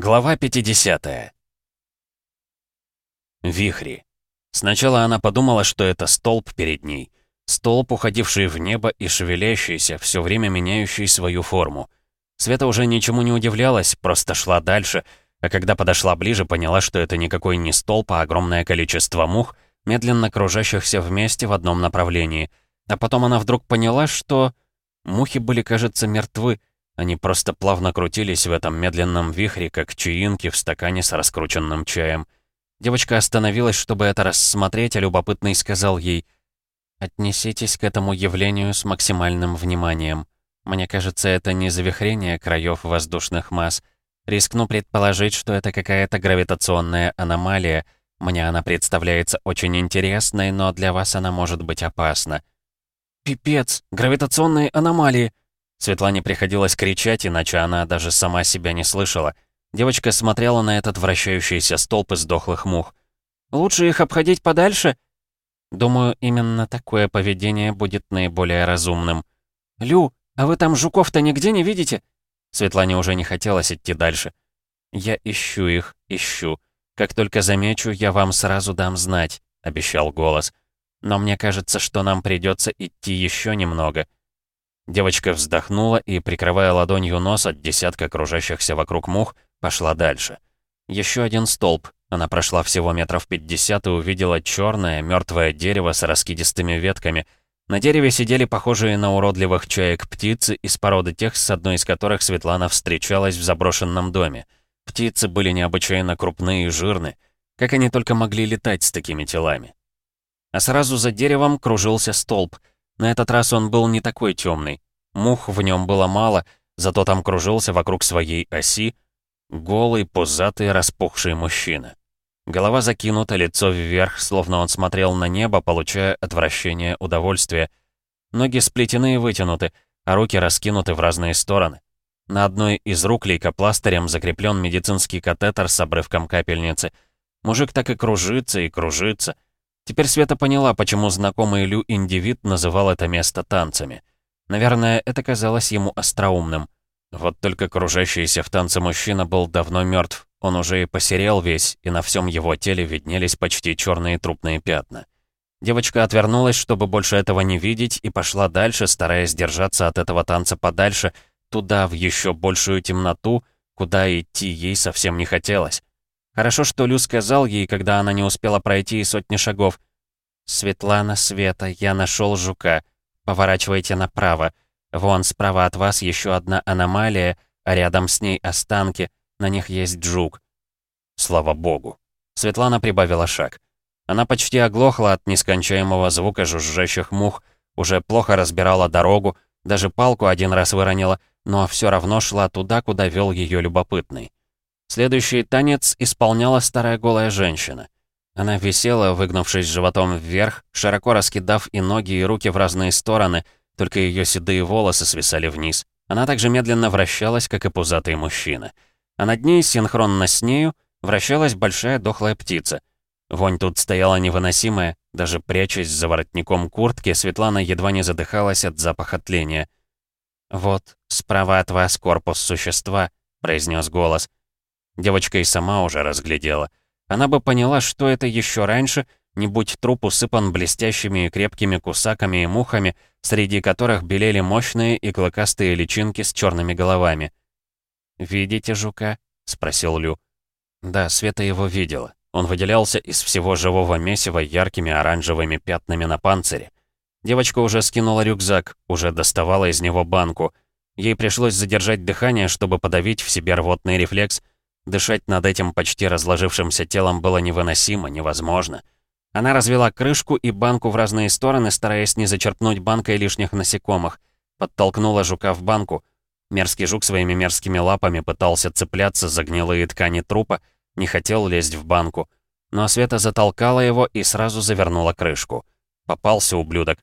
Глава 50. Вихри. Сначала она подумала, что это столб перед ней. Столб, уходивший в небо и шевелящийся, все время меняющий свою форму. Света уже ничему не удивлялась, просто шла дальше, а когда подошла ближе, поняла, что это никакой не столб, а огромное количество мух, медленно кружащихся вместе в одном направлении. А потом она вдруг поняла, что... Мухи были, кажется, мертвы, они просто плавно крутились в этом медленном вихре, как чаинки в стакане с раскрученным чаем. Девочка остановилась, чтобы это рассмотреть, а любопытный сказал ей «Отнеситесь к этому явлению с максимальным вниманием. Мне кажется, это не завихрение краев воздушных масс. Рискну предположить, что это какая-то гравитационная аномалия. Мне она представляется очень интересной, но для вас она может быть опасна». «Пипец! Гравитационные аномалии!» Светлане приходилось кричать, иначе она даже сама себя не слышала. Девочка смотрела на этот вращающийся столб из дохлых мух. «Лучше их обходить подальше?» «Думаю, именно такое поведение будет наиболее разумным». «Лю, а вы там жуков-то нигде не видите?» Светлане уже не хотелось идти дальше. «Я ищу их, ищу. Как только замечу, я вам сразу дам знать», — обещал голос. «Но мне кажется, что нам придется идти еще немного». Девочка вздохнула и, прикрывая ладонью нос от десятка окружающихся вокруг мух, пошла дальше. Еще один столб. Она прошла всего метров пятьдесят и увидела черное, мертвое дерево с раскидистыми ветками. На дереве сидели похожие на уродливых чаек птицы из породы тех, с одной из которых Светлана встречалась в заброшенном доме. Птицы были необычайно крупные и жирны. Как они только могли летать с такими телами? А сразу за деревом кружился столб — на этот раз он был не такой темный. Мух в нем было мало, зато там кружился вокруг своей оси голый, пузатый, распухший мужчина. Голова закинута, лицо вверх, словно он смотрел на небо, получая отвращение удовольствия. Ноги сплетены и вытянуты, а руки раскинуты в разные стороны. На одной из рук лейкопластырем закреплен медицинский катетер с обрывком капельницы. Мужик так и кружится и кружится — Теперь Света поняла, почему знакомый Лю индивид называл это место танцами. Наверное, это казалось ему остроумным. Вот только кружащийся в танце мужчина был давно мертв. Он уже и посерел весь, и на всем его теле виднелись почти черные трупные пятна. Девочка отвернулась, чтобы больше этого не видеть, и пошла дальше, стараясь держаться от этого танца подальше, туда, в еще большую темноту, куда идти ей совсем не хотелось. Хорошо, что Лю сказал ей, когда она не успела пройти и сотни шагов. «Светлана, Света, я нашел жука. Поворачивайте направо. Вон справа от вас еще одна аномалия, а рядом с ней останки. На них есть жук». Слава богу. Светлана прибавила шаг. Она почти оглохла от нескончаемого звука жужжащих мух, уже плохо разбирала дорогу, даже палку один раз выронила, но все равно шла туда, куда вел ее любопытный. Следующий танец исполняла старая голая женщина. Она висела, выгнувшись животом вверх, широко раскидав и ноги, и руки в разные стороны, только ее седые волосы свисали вниз. Она также медленно вращалась, как и пузатый мужчина. А над ней, синхронно с нею, вращалась большая дохлая птица. Вонь тут стояла невыносимая, даже прячась за воротником куртки, Светлана едва не задыхалась от запаха тления. «Вот, справа от вас корпус существа», — произнес голос. Девочка и сама уже разглядела. Она бы поняла, что это еще раньше, не будь труп усыпан блестящими и крепкими кусаками и мухами, среди которых белели мощные и клыкастые личинки с черными головами. «Видите жука?» — спросил Лю. Да, Света его видела. Он выделялся из всего живого месива яркими оранжевыми пятнами на панцире. Девочка уже скинула рюкзак, уже доставала из него банку. Ей пришлось задержать дыхание, чтобы подавить в себе рвотный рефлекс — Дышать над этим почти разложившимся телом было невыносимо, невозможно. Она развела крышку и банку в разные стороны, стараясь не зачерпнуть банкой лишних насекомых. Подтолкнула жука в банку. Мерзкий жук своими мерзкими лапами пытался цепляться за гнилые ткани трупа, не хотел лезть в банку. Но Света затолкала его и сразу завернула крышку. Попался ублюдок.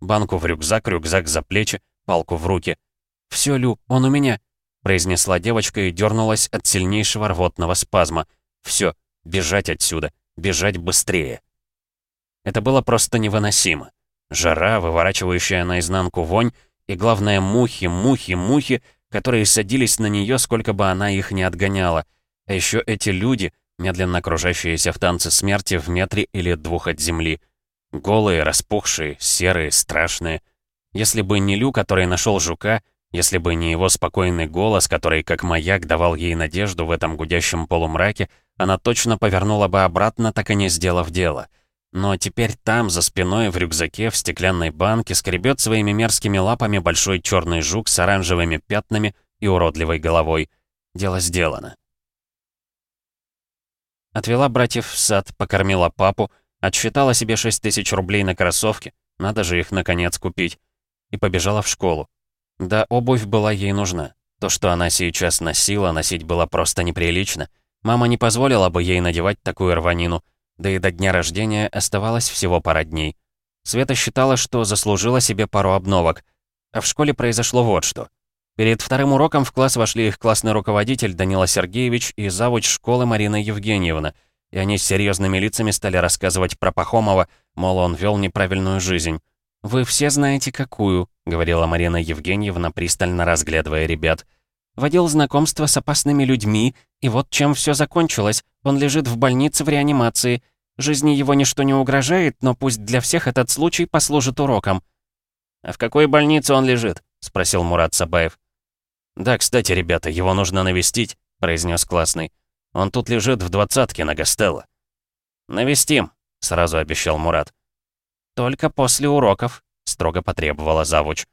Банку в рюкзак, рюкзак за плечи, палку в руки. «Всё, Лю, он у меня!» Произнесла девочка и дернулась от сильнейшего рвотного спазма. Все, бежать отсюда, бежать быстрее. Это было просто невыносимо. Жара, выворачивающая наизнанку вонь, и, главное, мухи, мухи, мухи, которые садились на нее, сколько бы она их ни отгоняла. А еще эти люди, медленно кружащиеся в танце смерти в метре или двух от земли. Голые, распухшие, серые, страшные. Если бы не Лю, который нашел жука, если бы не его спокойный голос, который как маяк давал ей надежду в этом гудящем полумраке, она точно повернула бы обратно, так и не сделав дело. Но теперь там, за спиной, в рюкзаке, в стеклянной банке, скребет своими мерзкими лапами большой черный жук с оранжевыми пятнами и уродливой головой. Дело сделано. Отвела братьев в сад, покормила папу, отсчитала себе 6 тысяч рублей на кроссовки, надо же их наконец купить, и побежала в школу. Да, обувь была ей нужна. То, что она сейчас носила, носить было просто неприлично. Мама не позволила бы ей надевать такую рванину, да и до дня рождения оставалось всего пара дней. Света считала, что заслужила себе пару обновок. А в школе произошло вот что. Перед вторым уроком в класс вошли их классный руководитель Данила Сергеевич и завуч школы Марина Евгеньевна, и они с серьезными лицами стали рассказывать про Пахомова, мол, он вел неправильную жизнь. «Вы все знаете, какую», — говорила Марина Евгеньевна, пристально разглядывая ребят. «Водил знакомство с опасными людьми, и вот чем все закончилось. Он лежит в больнице в реанимации. Жизни его ничто не угрожает, но пусть для всех этот случай послужит уроком». «А в какой больнице он лежит?» — спросил Мурат Сабаев. «Да, кстати, ребята, его нужно навестить», — произнес классный. «Он тут лежит в двадцатке на Гастелло». «Навестим», — сразу обещал Мурат. «Только после уроков», — строго потребовала завуч.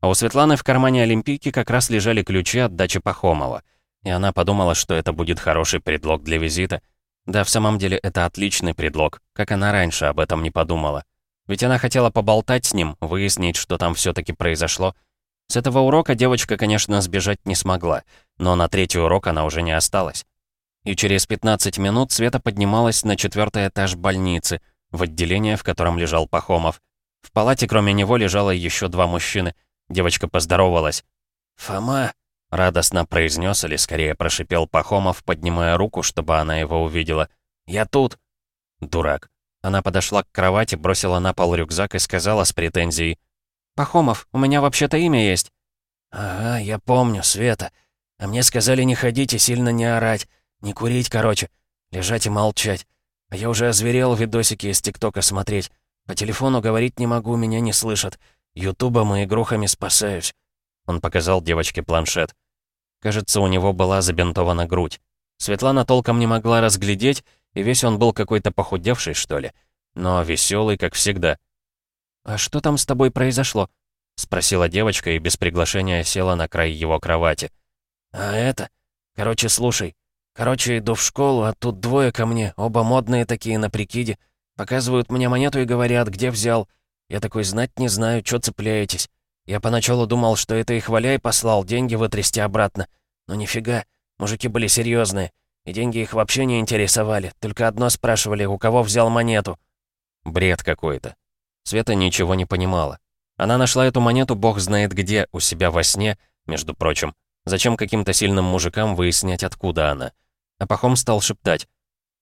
А у Светланы в кармане Олимпийки как раз лежали ключи от дачи Пахомова. И она подумала, что это будет хороший предлог для визита. Да, в самом деле, это отличный предлог, как она раньше об этом не подумала. Ведь она хотела поболтать с ним, выяснить, что там все таки произошло, с этого урока девочка, конечно, сбежать не смогла, но на третий урок она уже не осталась. И через 15 минут Света поднималась на четвертый этаж больницы, в отделение, в котором лежал Пахомов. В палате кроме него лежало еще два мужчины. Девочка поздоровалась. «Фома!» — радостно произнес или скорее прошипел Пахомов, поднимая руку, чтобы она его увидела. «Я тут!» Дурак. Она подошла к кровати, бросила на пол рюкзак и сказала с претензией. «Пахомов, у меня вообще-то имя есть». «Ага, я помню, Света. А мне сказали не ходить и сильно не орать. Не курить, короче. Лежать и молчать. А я уже озверел видосики из ТикТока смотреть. По телефону говорить не могу, меня не слышат. Ютубом и игрухами спасаюсь». Он показал девочке планшет. Кажется, у него была забинтована грудь. Светлана толком не могла разглядеть, и весь он был какой-то похудевший, что ли. Но веселый, как всегда. «А что там с тобой произошло?» — спросила девочка и без приглашения села на край его кровати. «А это? Короче, слушай. Короче, иду в школу, а тут двое ко мне, оба модные такие на прикиде. Показывают мне монету и говорят, где взял. Я такой знать не знаю, что цепляетесь. Я поначалу думал, что это их валяй послал деньги вытрясти обратно. Но нифига, мужики были серьезные, и деньги их вообще не интересовали, только одно спрашивали, у кого взял монету. Бред какой-то. Света ничего не понимала. Она нашла эту монету бог знает где, у себя во сне, между прочим. Зачем каким-то сильным мужикам выяснять, откуда она? А Пахом стал шептать.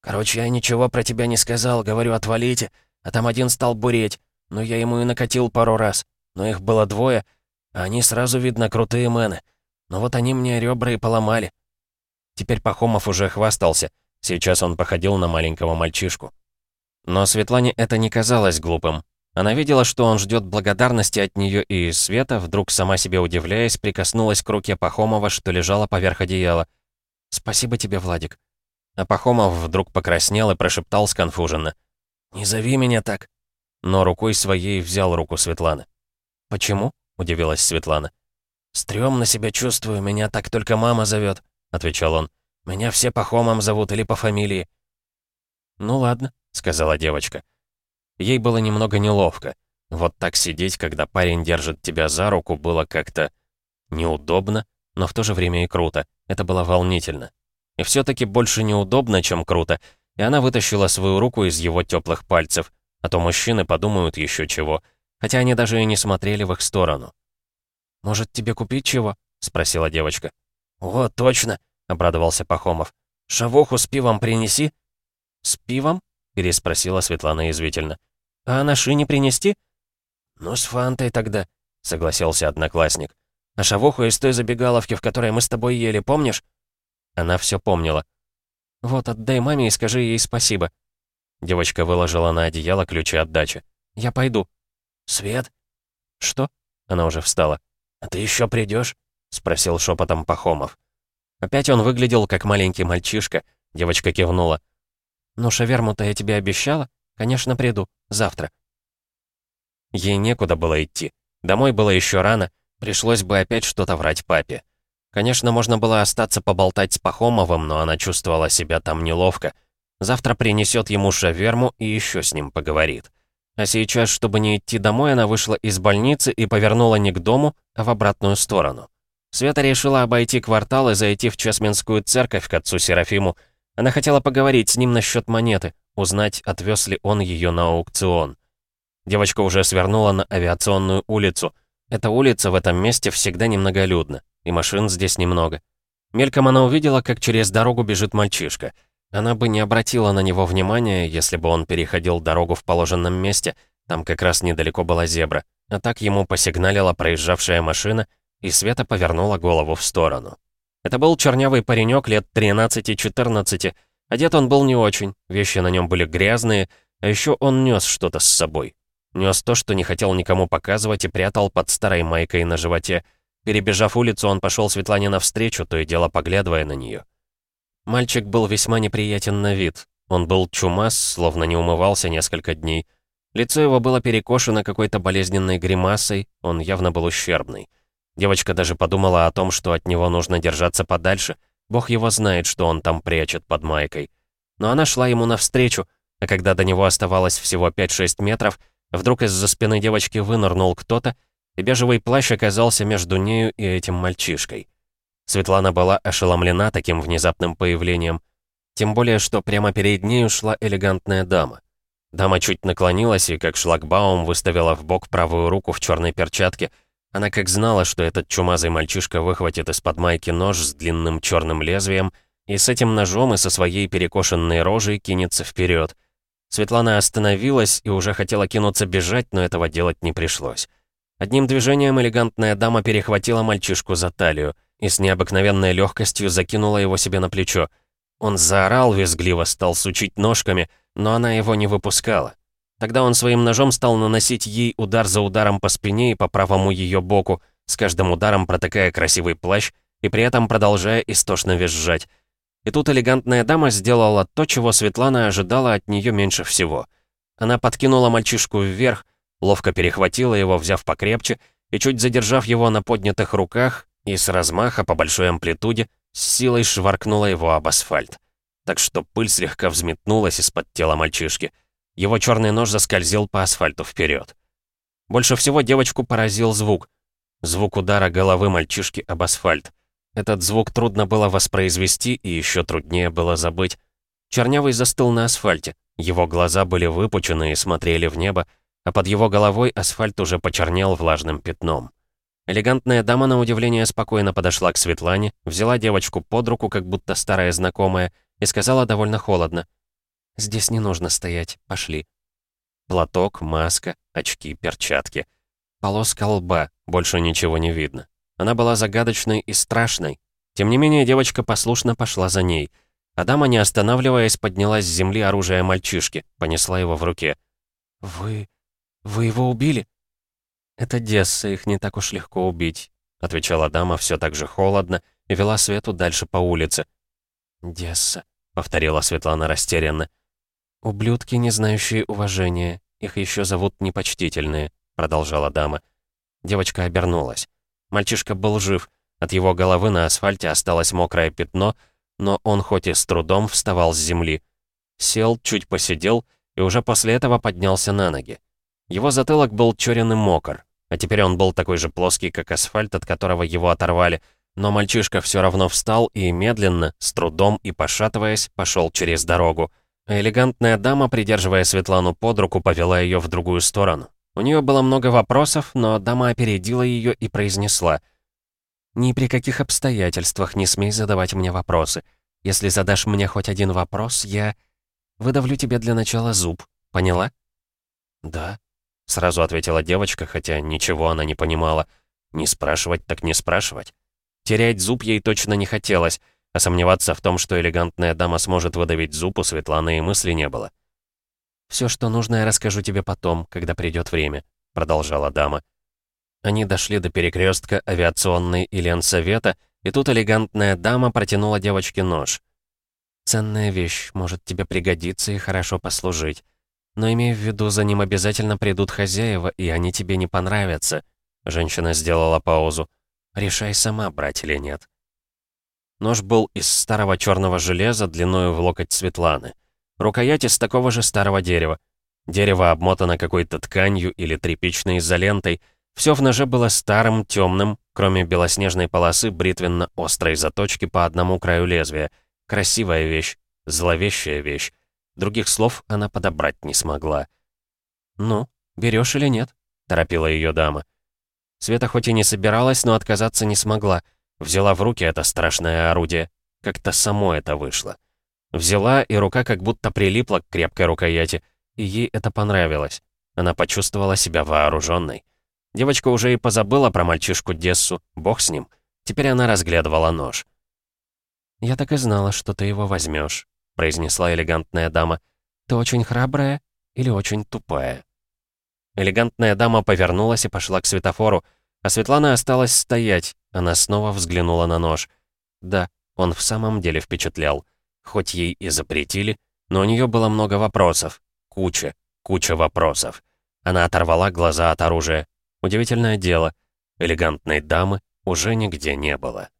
«Короче, я ничего про тебя не сказал, говорю, отвалите. А там один стал буреть. Но я ему и накатил пару раз. Но их было двое, а они сразу, видно, крутые мэны. Но вот они мне ребра и поломали». Теперь Пахомов уже хвастался. Сейчас он походил на маленького мальчишку. Но Светлане это не казалось глупым. Она видела, что он ждет благодарности от нее и Света, вдруг сама себе удивляясь, прикоснулась к руке Пахомова, что лежала поверх одеяла. «Спасибо тебе, Владик». А Пахомов вдруг покраснел и прошептал сконфуженно. «Не зови меня так». Но рукой своей взял руку Светланы. «Почему?» — удивилась Светлана. «Стрёмно себя чувствую, меня так только мама зовет», — отвечал он. «Меня все Пахомом зовут или по фамилии». «Ну ладно», — сказала девочка. Ей было немного неловко. Вот так сидеть, когда парень держит тебя за руку, было как-то неудобно, но в то же время и круто. Это было волнительно. И все таки больше неудобно, чем круто, и она вытащила свою руку из его теплых пальцев, а то мужчины подумают еще чего, хотя они даже и не смотрели в их сторону. «Может, тебе купить чего?» — спросила девочка. «О, точно!» — обрадовался Пахомов. «Шавуху с пивом принеси». «С пивом?» — переспросила Светлана язвительно. «А на шине принести?» «Ну, с фантой тогда», — согласился одноклассник. «А шавуху из той забегаловки, в которой мы с тобой ели, помнишь?» Она все помнила. «Вот, отдай маме и скажи ей спасибо». Девочка выложила на одеяло ключи от дачи. «Я пойду». «Свет?» «Что?» Она уже встала. «А ты еще придешь? спросил шепотом Пахомов. Опять он выглядел как маленький мальчишка. Девочка кивнула. «Ну, шаверму-то я тебе обещала? Конечно, приду. Завтра». Ей некуда было идти. Домой было еще рано. Пришлось бы опять что-то врать папе. Конечно, можно было остаться поболтать с Пахомовым, но она чувствовала себя там неловко. Завтра принесет ему шаверму и еще с ним поговорит. А сейчас, чтобы не идти домой, она вышла из больницы и повернула не к дому, а в обратную сторону. Света решила обойти квартал и зайти в Чесменскую церковь к отцу Серафиму. Она хотела поговорить с ним насчет монеты, узнать, отвез ли он ее на аукцион. Девочка уже свернула на авиационную улицу. Эта улица в этом месте всегда немноголюдна и машин здесь немного. Мельком она увидела, как через дорогу бежит мальчишка. Она бы не обратила на него внимания, если бы он переходил дорогу в положенном месте, там как раз недалеко была зебра. А так ему посигналила проезжавшая машина, и Света повернула голову в сторону. Это был чернявый паренек лет 13-14. Одет он был не очень, вещи на нем были грязные, а еще он нес что-то с собой. Нес то, что не хотел никому показывать и прятал под старой майкой на животе — Перебежав улицу, он пошел Светлане навстречу, то и дело поглядывая на нее. Мальчик был весьма неприятен на вид. Он был чумас, словно не умывался несколько дней. Лицо его было перекошено какой-то болезненной гримасой, он явно был ущербный. Девочка даже подумала о том, что от него нужно держаться подальше. Бог его знает, что он там прячет под майкой. Но она шла ему навстречу, а когда до него оставалось всего 5-6 метров, вдруг из-за спины девочки вынырнул кто-то и бежевый плащ оказался между нею и этим мальчишкой. Светлана была ошеломлена таким внезапным появлением, тем более, что прямо перед нею шла элегантная дама. Дама чуть наклонилась и, как шлагбаум, выставила в бок правую руку в черной перчатке. Она как знала, что этот чумазый мальчишка выхватит из-под майки нож с длинным черным лезвием и с этим ножом и со своей перекошенной рожей кинется вперед. Светлана остановилась и уже хотела кинуться бежать, но этого делать не пришлось. Одним движением элегантная дама перехватила мальчишку за талию и с необыкновенной легкостью закинула его себе на плечо. Он заорал визгливо, стал сучить ножками, но она его не выпускала. Тогда он своим ножом стал наносить ей удар за ударом по спине и по правому ее боку, с каждым ударом протыкая красивый плащ и при этом продолжая истошно визжать. И тут элегантная дама сделала то, чего Светлана ожидала от нее меньше всего. Она подкинула мальчишку вверх, ловко перехватила его, взяв покрепче, и чуть задержав его на поднятых руках, и с размаха по большой амплитуде, с силой шваркнула его об асфальт. Так что пыль слегка взметнулась из-под тела мальчишки. Его черный нож заскользил по асфальту вперед. Больше всего девочку поразил звук. Звук удара головы мальчишки об асфальт. Этот звук трудно было воспроизвести и еще труднее было забыть. Чернявый застыл на асфальте. Его глаза были выпучены и смотрели в небо, а под его головой асфальт уже почернел влажным пятном. Элегантная дама, на удивление, спокойно подошла к Светлане, взяла девочку под руку, как будто старая знакомая, и сказала довольно холодно. «Здесь не нужно стоять, пошли». Платок, маска, очки, перчатки. Полоска лба, больше ничего не видно. Она была загадочной и страшной. Тем не менее, девочка послушно пошла за ней. А дама, не останавливаясь, подняла с земли оружие мальчишки, понесла его в руке. «Вы... «Вы его убили?» «Это Десса, их не так уж легко убить», — отвечала дама все так же холодно и вела Свету дальше по улице. «Десса», — повторила Светлана растерянно. «Ублюдки, не знающие уважения. Их еще зовут непочтительные», — продолжала дама. Девочка обернулась. Мальчишка был жив. От его головы на асфальте осталось мокрое пятно, но он хоть и с трудом вставал с земли. Сел, чуть посидел и уже после этого поднялся на ноги. Его затылок был черен и мокр, а теперь он был такой же плоский, как асфальт, от которого его оторвали. Но мальчишка все равно встал и медленно, с трудом и пошатываясь, пошел через дорогу. Элегантная дама, придерживая Светлану под руку, повела ее в другую сторону. У нее было много вопросов, но дама опередила ее и произнесла. «Ни при каких обстоятельствах не смей задавать мне вопросы. Если задашь мне хоть один вопрос, я выдавлю тебе для начала зуб. Поняла?» «Да», Сразу ответила девочка, хотя ничего она не понимала. Не спрашивать так не спрашивать. Терять зуб ей точно не хотелось, А сомневаться в том, что элегантная дама сможет выдавить зуб, у Светланы и мысли не было. «Все, что нужно, я расскажу тебе потом, когда придет время», — продолжала дама. Они дошли до перекрестка авиационной и Ленсовета, и тут элегантная дама протянула девочке нож. «Ценная вещь, может тебе пригодиться и хорошо послужить. Но имей в виду, за ним обязательно придут хозяева, и они тебе не понравятся». Женщина сделала паузу. «Решай сама, брать или нет». Нож был из старого черного железа длиною в локоть Светланы. Рукоять из такого же старого дерева. Дерево обмотано какой-то тканью или тряпичной изолентой. Все в ноже было старым, темным, кроме белоснежной полосы бритвенно-острой заточки по одному краю лезвия. Красивая вещь, зловещая вещь. Других слов она подобрать не смогла. «Ну, берешь или нет?» — торопила ее дама. Света хоть и не собиралась, но отказаться не смогла. Взяла в руки это страшное орудие. Как-то само это вышло. Взяла, и рука как будто прилипла к крепкой рукояти, и ей это понравилось. Она почувствовала себя вооруженной. Девочка уже и позабыла про мальчишку Дессу, бог с ним. Теперь она разглядывала нож. «Я так и знала, что ты его возьмешь, произнесла элегантная дама. «Ты очень храбрая или очень тупая?» Элегантная дама повернулась и пошла к светофору, а Светлана осталась стоять. Она снова взглянула на нож. Да, он в самом деле впечатлял. Хоть ей и запретили, но у нее было много вопросов. Куча, куча вопросов. Она оторвала глаза от оружия. Удивительное дело, элегантной дамы уже нигде не было.